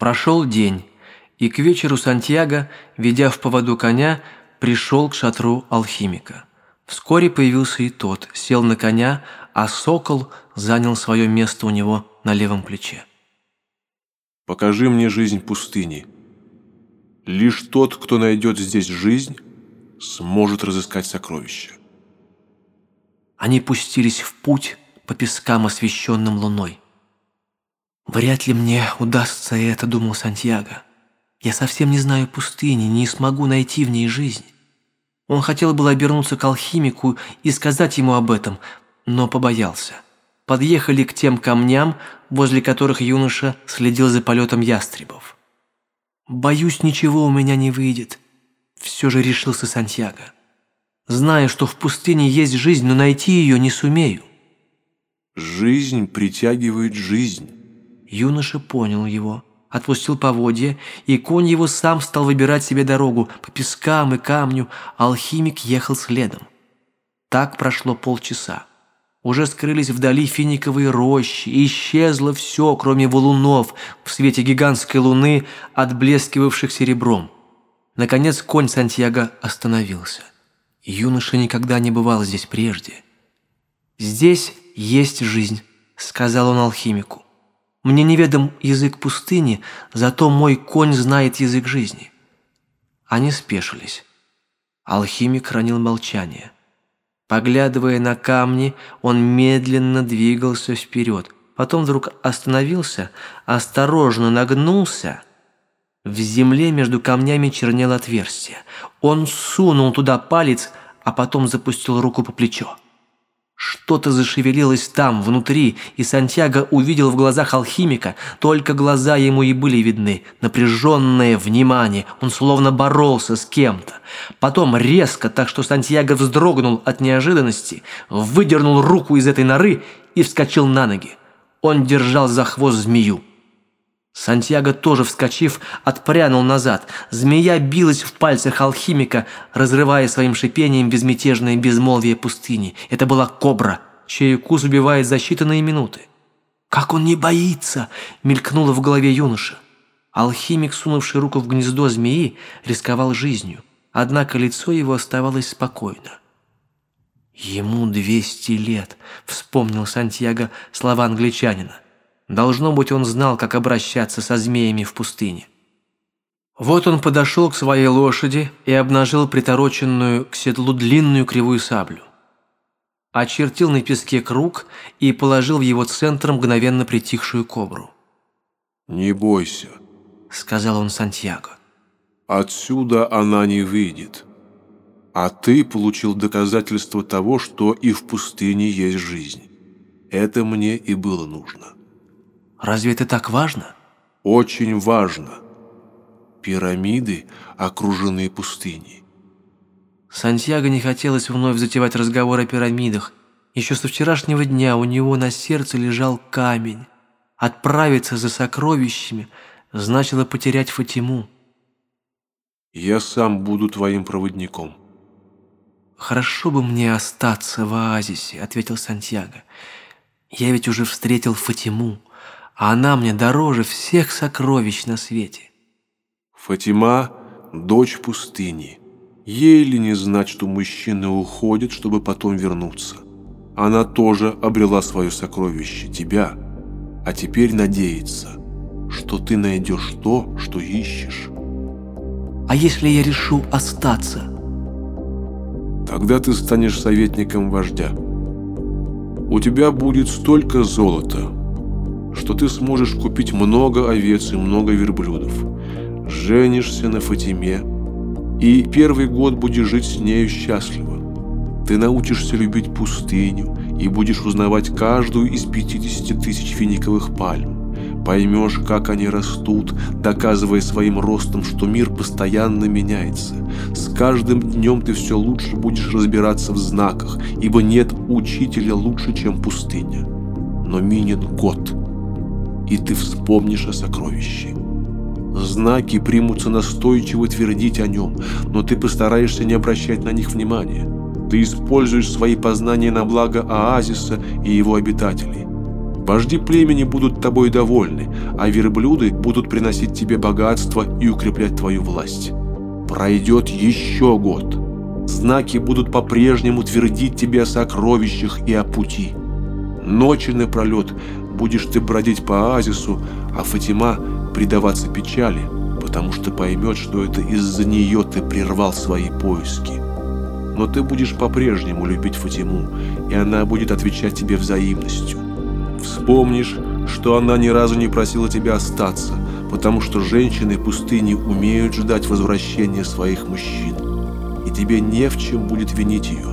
Прошел день, и к вечеру Сантьяго, ведя в поводу коня, пришел к шатру алхимика. Вскоре появился и тот, сел на коня, а сокол занял свое место у него на левом плече. «Покажи мне жизнь пустыни. Лишь тот, кто найдет здесь жизнь, сможет разыскать сокровища». Они пустились в путь по пескам, освещенным луной. «Вряд ли мне удастся это», — думал Сантьяго. «Я совсем не знаю пустыни, не смогу найти в ней жизнь». Он хотел было обернуться к алхимику и сказать ему об этом, но побоялся. Подъехали к тем камням, возле которых юноша следил за полетом ястребов. «Боюсь, ничего у меня не выйдет», — все же решился Сантьяго. «Знаю, что в пустыне есть жизнь, но найти ее не сумею». «Жизнь притягивает жизнь». Юноша понял его, отпустил поводья, и конь его сам стал выбирать себе дорогу по пескам и камню, алхимик ехал следом. Так прошло полчаса. Уже скрылись вдали финиковые рощи, исчезло все, кроме валунов, в свете гигантской луны, отблескивавших серебром. Наконец конь Сантьяго остановился. Юноша никогда не бывал здесь прежде. «Здесь есть жизнь», — сказал он алхимику. Мне неведом язык пустыни, зато мой конь знает язык жизни». Они спешились. Алхимик хранил молчание. Поглядывая на камни, он медленно двигался вперед. Потом вдруг остановился, осторожно нагнулся. В земле между камнями чернело отверстие. Он сунул туда палец, а потом запустил руку по плечу. Что-то зашевелилось там, внутри, и Сантьяго увидел в глазах алхимика, только глаза ему и были видны, напряженное внимание, он словно боролся с кем-то. Потом резко, так что Сантьяго вздрогнул от неожиданности, выдернул руку из этой норы и вскочил на ноги. Он держал за хвост змею. Сантьяго, тоже вскочив, отпрянул назад. Змея билась в пальцах алхимика, разрывая своим шипением безмятежное безмолвие пустыни. Это была кобра, чей укус убивает за считанные минуты. «Как он не боится!» — мелькнуло в голове юноша. Алхимик, сунувший руку в гнездо змеи, рисковал жизнью, однако лицо его оставалось спокойно. «Ему двести лет», — вспомнил Сантьяго слова англичанина. Должно быть, он знал, как обращаться со змеями в пустыне. Вот он подошел к своей лошади и обнажил притороченную к седлу длинную кривую саблю. Очертил на песке круг и положил в его центр мгновенно притихшую кобру. «Не бойся», — сказал он Сантьяго. «Отсюда она не выйдет. А ты получил доказательство того, что и в пустыне есть жизнь. Это мне и было нужно». Разве это так важно? Очень важно. Пирамиды окружены пустыней. Сантьяго не хотелось вновь затевать разговор о пирамидах. Еще со вчерашнего дня у него на сердце лежал камень. Отправиться за сокровищами значило потерять Фатиму. «Я сам буду твоим проводником». «Хорошо бы мне остаться в оазисе», — ответил Сантьяго. «Я ведь уже встретил Фатиму а она мне дороже всех сокровищ на свете. Фатима – дочь пустыни. Ей ли не знать, что мужчины уходят, чтобы потом вернуться? Она тоже обрела свое сокровище, тебя, а теперь надеется, что ты найдешь то, что ищешь. А если я решу остаться? Тогда ты станешь советником вождя. У тебя будет столько золота, что ты сможешь купить много овец и много верблюдов. Женишься на Фатиме, и первый год будешь жить с нею счастливо. Ты научишься любить пустыню и будешь узнавать каждую из 50 тысяч финиковых пальм. Поймешь, как они растут, доказывая своим ростом, что мир постоянно меняется. С каждым днем ты все лучше будешь разбираться в знаках, ибо нет учителя лучше, чем пустыня. Но минет год – и ты вспомнишь о сокровище. Знаки примутся настойчиво твердить о нем, но ты постараешься не обращать на них внимания. Ты используешь свои познания на благо оазиса и его обитателей. Вожди племени будут тобой довольны, а верблюды будут приносить тебе богатство и укреплять твою власть. Пройдет еще год. Знаки будут по-прежнему твердить тебе о сокровищах и о пути. Ночи напролет будешь ты бродить по оазису, а Фатима предаваться печали, потому что поймет, что это из-за нее ты прервал свои поиски. Но ты будешь по-прежнему любить Фатиму, и она будет отвечать тебе взаимностью. Вспомнишь, что она ни разу не просила тебя остаться, потому что женщины пустыни умеют ждать возвращения своих мужчин, и тебе не в чем будет винить ее.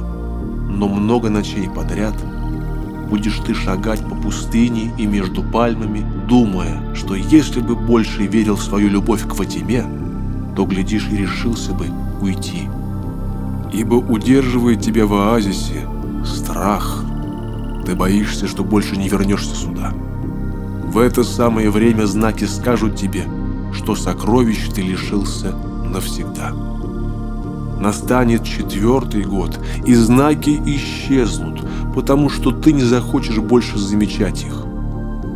Но много ночей подряд будешь ты шагать по пустыне и между пальмами, думая, что если бы больше верил в свою любовь к Фатиме, то, глядишь, и решился бы уйти. Ибо удерживает тебя в оазисе страх – ты боишься, что больше не вернешься сюда. В это самое время знаки скажут тебе, что сокровищ ты лишился навсегда. Настанет четвертый год, и знаки исчезнут, потому что ты не захочешь больше замечать их.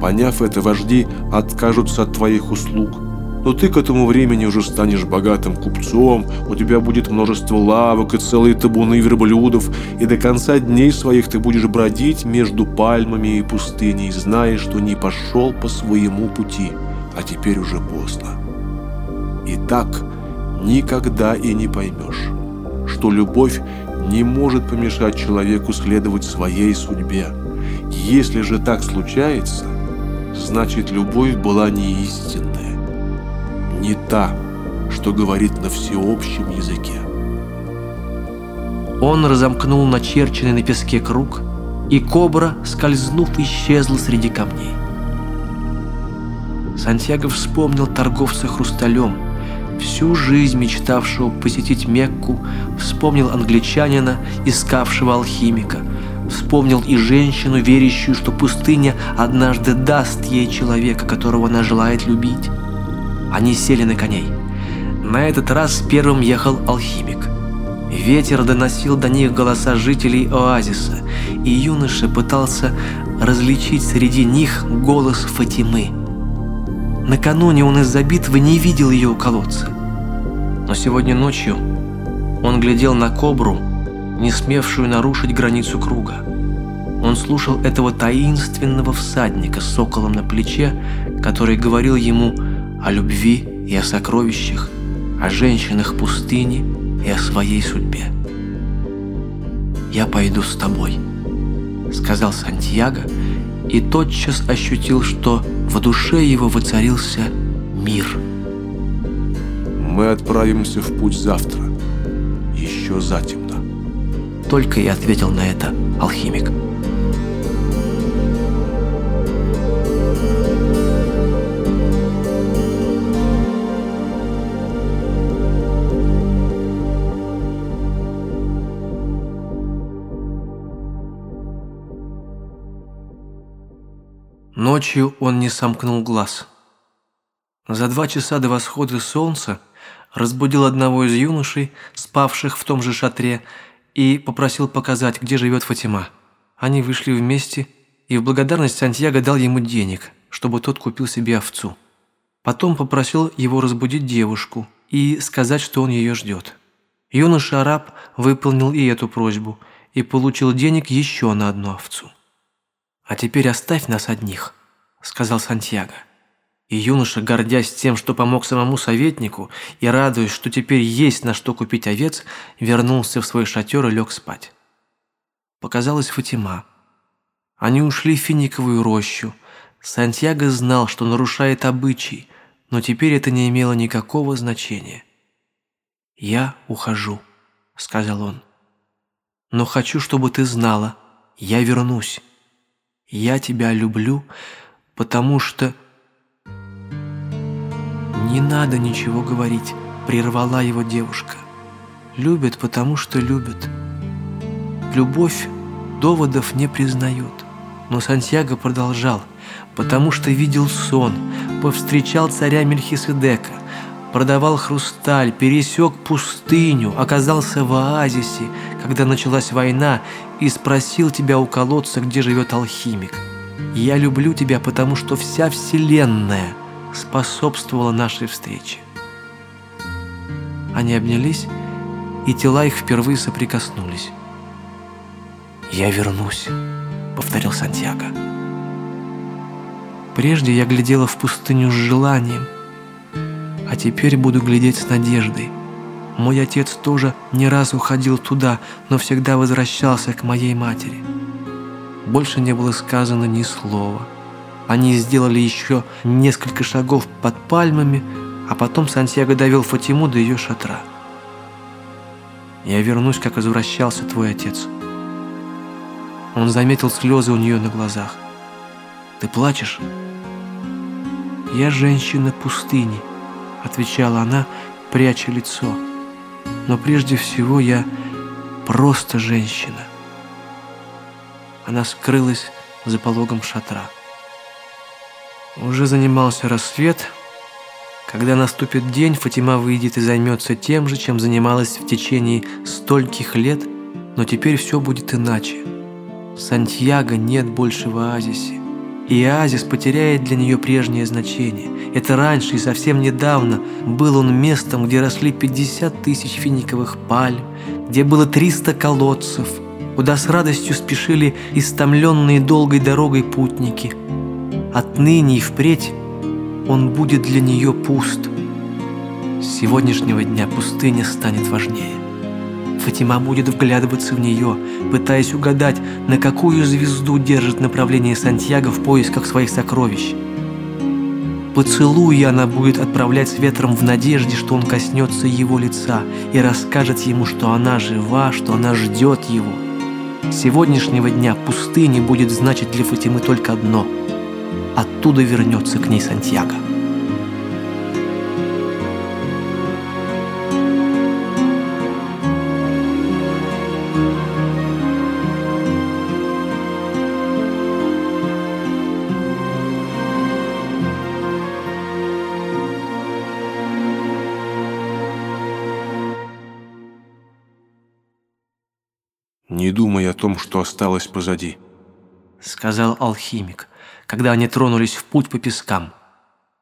Поняв это, вожди откажутся от твоих услуг – но ты к этому времени уже станешь богатым купцом, у тебя будет множество лавок и целые табуны верблюдов, и до конца дней своих ты будешь бродить между пальмами и пустыней, зная, что не пошел по своему пути, а теперь уже поздно. И так никогда и не поймешь, что любовь не может помешать человеку следовать своей судьбе. Если же так случается, значит любовь была не истинной не та, что говорит на всеобщем языке. Он разомкнул начерченный на песке круг, и кобра, скользнув, исчезла среди камней. Сантьяго вспомнил торговца хрусталем, всю жизнь мечтавшего посетить Мекку, вспомнил англичанина, искавшего алхимика, вспомнил и женщину, верящую, что пустыня однажды даст ей человека, которого она желает любить. Они сели на коней. На этот раз первым ехал алхимик. Ветер доносил до них голоса жителей оазиса, и юноша пытался различить среди них голос Фатимы. Накануне он из-за битвы не видел ее у колодца. Но сегодня ночью он глядел на кобру, не смевшую нарушить границу круга. Он слушал этого таинственного всадника с соколом на плече, который говорил ему о любви и о сокровищах, о женщинах пустыни и о своей судьбе. «Я пойду с тобой», — сказал Сантьяго, и тотчас ощутил, что в душе его воцарился мир. «Мы отправимся в путь завтра, еще затемно», — только и ответил на это алхимик. Ночью он не сомкнул глаз. За два часа до восхода солнца разбудил одного из юношей, спавших в том же шатре, и попросил показать, где живет Фатима. Они вышли вместе, и в благодарность Сантьяго дал ему денег, чтобы тот купил себе овцу. Потом попросил его разбудить девушку и сказать, что он ее ждет. Юноша-араб выполнил и эту просьбу и получил денег еще на одну овцу. «А теперь оставь нас одних», — сказал Сантьяго. И юноша, гордясь тем, что помог самому советнику, и радуясь, что теперь есть на что купить овец, вернулся в свой шатер и лег спать. Показалась Фатима. Они ушли в финиковую рощу. Сантьяго знал, что нарушает обычай, но теперь это не имело никакого значения. «Я ухожу», — сказал он. «Но хочу, чтобы ты знала, я вернусь». Я тебя люблю, потому что... Не надо ничего говорить, прервала его девушка. Любят, потому что любят. Любовь доводов не признает. Но Сантьяго продолжал, потому что видел сон, повстречал царя Мельхиседека, продавал хрусталь, пересек пустыню, оказался в оазисе, когда началась война, и спросил тебя у колодца, где живет алхимик. Я люблю тебя, потому что вся Вселенная способствовала нашей встрече. Они обнялись, и тела их впервые соприкоснулись. «Я вернусь», — повторил Сантьяго. «Прежде я глядела в пустыню с желанием, а теперь буду глядеть с надеждой. Мой отец тоже не раз уходил туда, но всегда возвращался к моей матери. Больше не было сказано ни слова. Они сделали еще несколько шагов под пальмами, а потом Сантьяго довел Фатиму до ее шатра. «Я вернусь, как возвращался твой отец». Он заметил слезы у нее на глазах. «Ты плачешь?» «Я женщина пустыни», — отвечала она, пряча лицо. «Но прежде всего я просто женщина». Она скрылась за пологом шатра. Уже занимался рассвет. Когда наступит день, Фатима выйдет и займется тем же, чем занималась в течение стольких лет, но теперь все будет иначе. Сантьяго нет больше в оазисе. И оазис потеряет для нее прежнее значение. Это раньше и совсем недавно был он местом, где росли 50 тысяч финиковых пальм, где было 300 колодцев, куда с радостью спешили истомленные долгой дорогой путники. Отныне и впредь он будет для нее пуст. С сегодняшнего дня пустыня станет важнее. Фатима будет вглядываться в нее, пытаясь угадать, на какую звезду держит направление Сантьяго в поисках своих сокровищ. Поцелуя она будет отправлять с ветром в надежде, что он коснется его лица и расскажет ему, что она жива, что она ждет его. Сегодняшнего дня пустыня будет значить для Фатимы только одно – оттуда вернется к ней Сантьяго. Что осталось позади. Сказал алхимик, когда они тронулись в путь по пескам.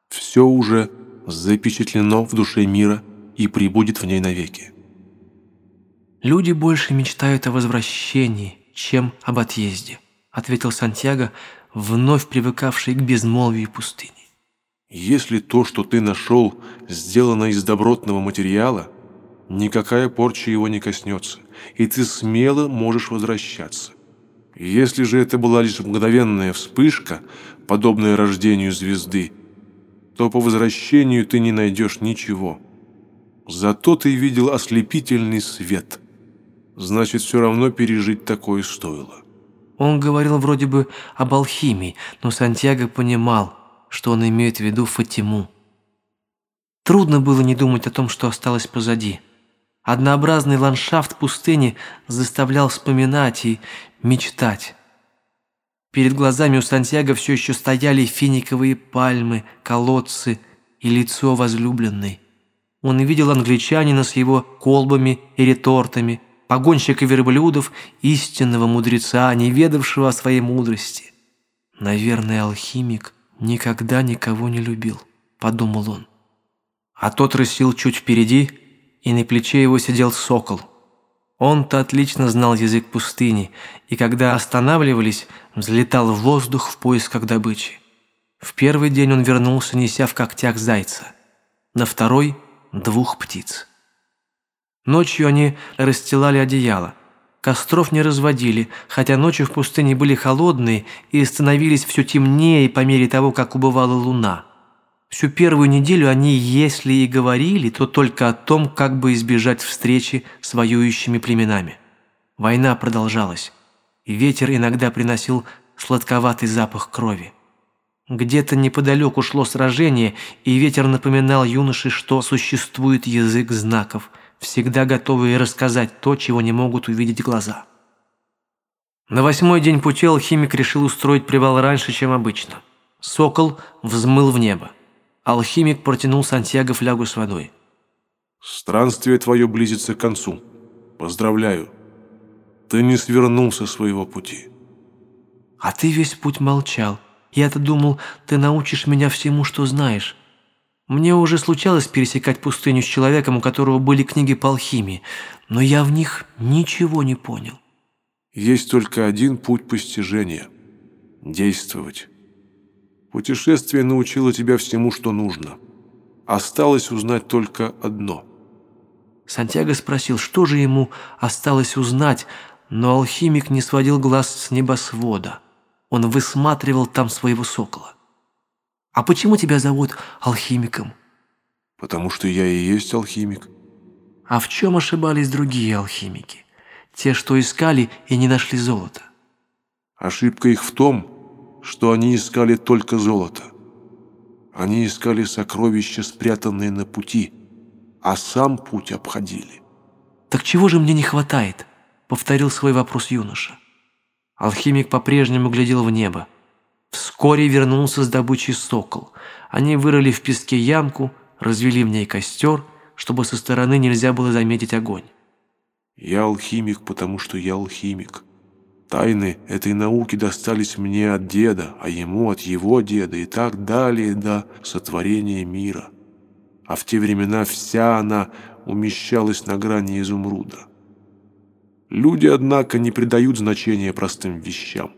Все уже запечатлено в душе мира и прибудет в ней навеки. Люди больше мечтают о возвращении, чем об отъезде, ответил Сантьяго, вновь привыкавший к безмолвию пустыни. Если то, что ты нашел, сделано из добротного материала, никакая порча его не коснется и ты смело можешь возвращаться. Если же это была лишь мгновенная вспышка, подобная рождению звезды, то по возвращению ты не найдешь ничего. Зато ты видел ослепительный свет. Значит, все равно пережить такое стоило. Он говорил вроде бы об алхимии, но Сантьяго понимал, что он имеет в виду Фатиму. Трудно было не думать о том, что осталось позади – Однообразный ландшафт пустыни заставлял вспоминать и мечтать. Перед глазами у Сантьяго все еще стояли финиковые пальмы, колодцы и лицо возлюбленной. Он видел англичанина с его колбами и ретортами, погонщика верблюдов, истинного мудреца, не ведавшего о своей мудрости. «Наверное, алхимик никогда никого не любил», — подумал он. А тот рысил чуть впереди, и на плече его сидел сокол. Он-то отлично знал язык пустыни, и когда останавливались, взлетал в воздух в поисках добычи. В первый день он вернулся, неся в когтях зайца, на второй – двух птиц. Ночью они расстилали одеяло. Костров не разводили, хотя ночи в пустыне были холодные и становились все темнее по мере того, как убывала луна. Всю первую неделю они, если и говорили, то только о том, как бы избежать встречи с воюющими племенами. Война продолжалась, и ветер иногда приносил сладковатый запах крови. Где-то неподалеку шло сражение, и ветер напоминал юноше, что существует язык знаков, всегда готовый рассказать то, чего не могут увидеть глаза. На восьмой день пути алхимик решил устроить привал раньше, чем обычно. Сокол взмыл в небо. Алхимик протянул Сантьяго флягу с водой. «Странствие твое близится к концу. Поздравляю. Ты не свернул со своего пути. А ты весь путь молчал. Я-то думал, ты научишь меня всему, что знаешь. Мне уже случалось пересекать пустыню с человеком, у которого были книги по алхимии, но я в них ничего не понял. Есть только один путь постижения – действовать. Путешествие научило тебя всему, что нужно. Осталось узнать только одно. Сантьяго спросил, что же ему осталось узнать, но алхимик не сводил глаз с небосвода. Он высматривал там своего сокола. «А почему тебя зовут алхимиком?» «Потому что я и есть алхимик». «А в чем ошибались другие алхимики? Те, что искали и не нашли золото?» «Ошибка их в том, что они искали только золото. Они искали сокровища, спрятанные на пути, а сам путь обходили». «Так чего же мне не хватает?» — повторил свой вопрос юноша. Алхимик по-прежнему глядел в небо. Вскоре вернулся с добычей сокол. Они вырыли в песке ямку, развели в ней костер, чтобы со стороны нельзя было заметить огонь. «Я алхимик, потому что я алхимик. Тайны этой науки достались мне от деда, а ему от его деда и так далее до сотворения мира. А в те времена вся она умещалась на грани изумруда. Люди, однако, не придают значения простым вещам,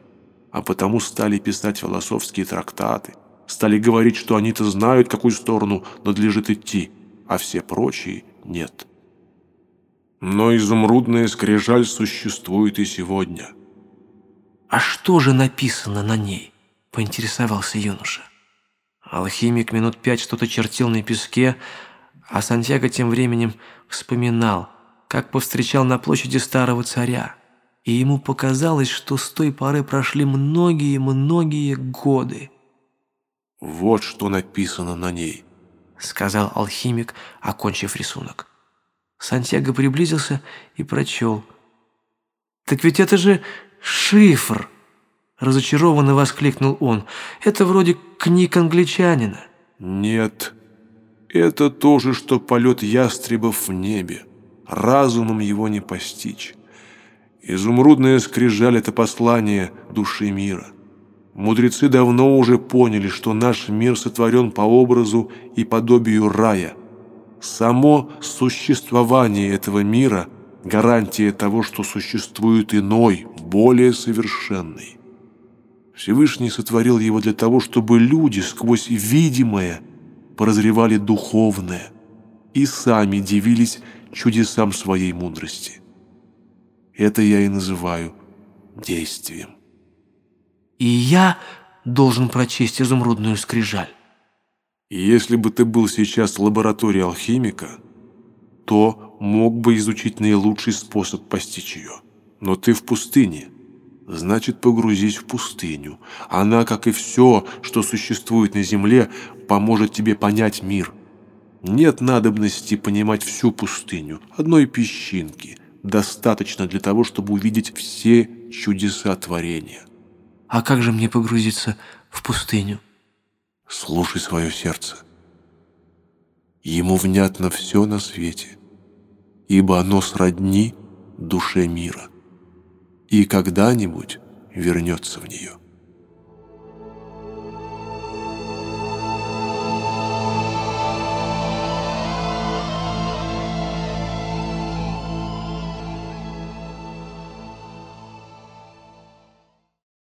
а потому стали писать философские трактаты, стали говорить, что они-то знают, какую сторону надлежит идти, а все прочие нет. Но изумрудная скрижаль существует и сегодня. «А что же написано на ней?» – поинтересовался юноша. Алхимик минут пять что-то чертил на песке, а Сантьяго тем временем вспоминал – как повстречал на площади старого царя, и ему показалось, что с той поры прошли многие-многие годы. «Вот что написано на ней», — сказал алхимик, окончив рисунок. Сантьяго приблизился и прочел. «Так ведь это же шифр!» Разочарованно воскликнул он. «Это вроде книг англичанина». «Нет, это то же, что полет ястребов в небе разумом его не постичь. Изумрудная скрижаль – это послание души мира. Мудрецы давно уже поняли, что наш мир сотворен по образу и подобию рая. Само существование этого мира – гарантия того, что существует иной, более совершенный. Всевышний сотворил его для того, чтобы люди сквозь видимое прозревали духовное и сами дивились чудесам своей мудрости. Это я и называю действием. И я должен прочесть изумрудную скрижаль. если бы ты был сейчас в лаборатории алхимика, то мог бы изучить наилучший способ постичь ее. Но ты в пустыне. Значит, погрузись в пустыню. Она, как и все, что существует на земле, поможет тебе понять мир – нет надобности понимать всю пустыню, одной песчинки. Достаточно для того, чтобы увидеть все чудеса творения. А как же мне погрузиться в пустыню? Слушай свое сердце. Ему внятно все на свете, ибо оно сродни душе мира и когда-нибудь вернется в нее.